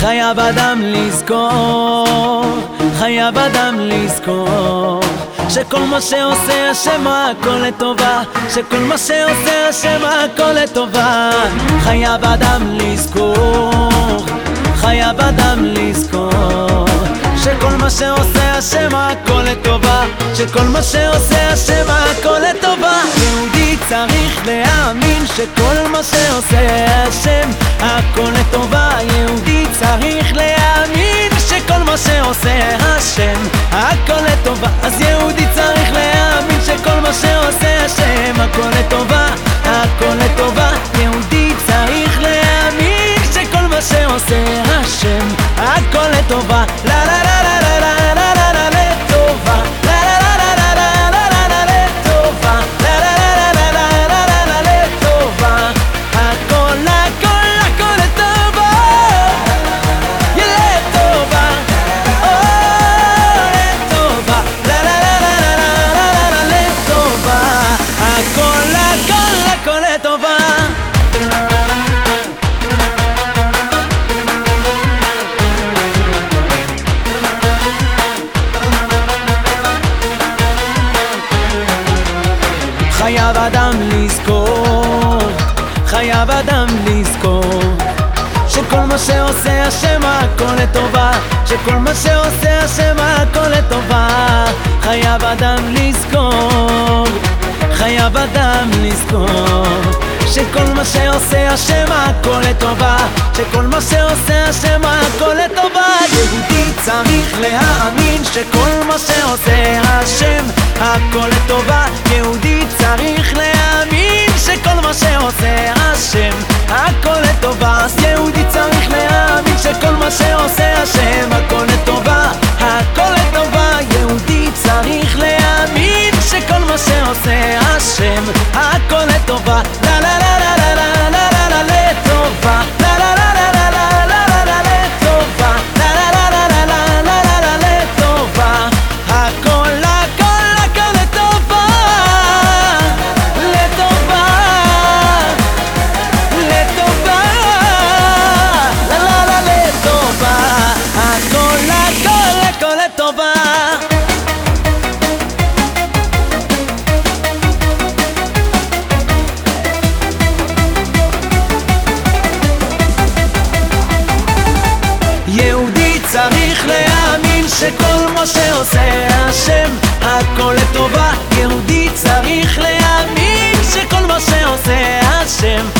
חייב אדם לזכור, חייב אדם לזכור שכל מה שעושה השם הכל לטובה שכל מה שעושה השם הכל לטובה. חייב אדם לזכור, חייב אדם לזכור שכל מה שעושה השם הכל לטובה. שכל מה שעושה השם הכל לטובה. יהודי צריך להאמין שכל מה שעושה השם הכל לטובה. יהודי צריך להאמין שכל מה שעושה השם הכל לטובה. אז יהודי צריך להאמין שכל מה שעושה השם הכל לטובה הכל לטובה. יהודי צריך להאמין שכל מה שעושה השם הכל לטובה אדם לזכור, חייב אדם לזכור שכל מה שעושה השם הכל לטובה שכל מה שעושה השם הכל לטובה חייב אדם לזכור, חייב אדם לזכור שכל מה שעושה השם הכל לטובה שכל מה שעושה השם הכל לטובה. יהודי צריך להאמין שכל מה שעושה два, да שכל מה שעושה השם הכל לטובה יהודי צריך להאמין שכל מה שעושה השם